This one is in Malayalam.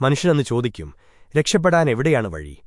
മനുഷ്യനെന്ന് ചോദിക്കും രക്ഷപ്പെടാൻ എവിടെയാണ് വഴി?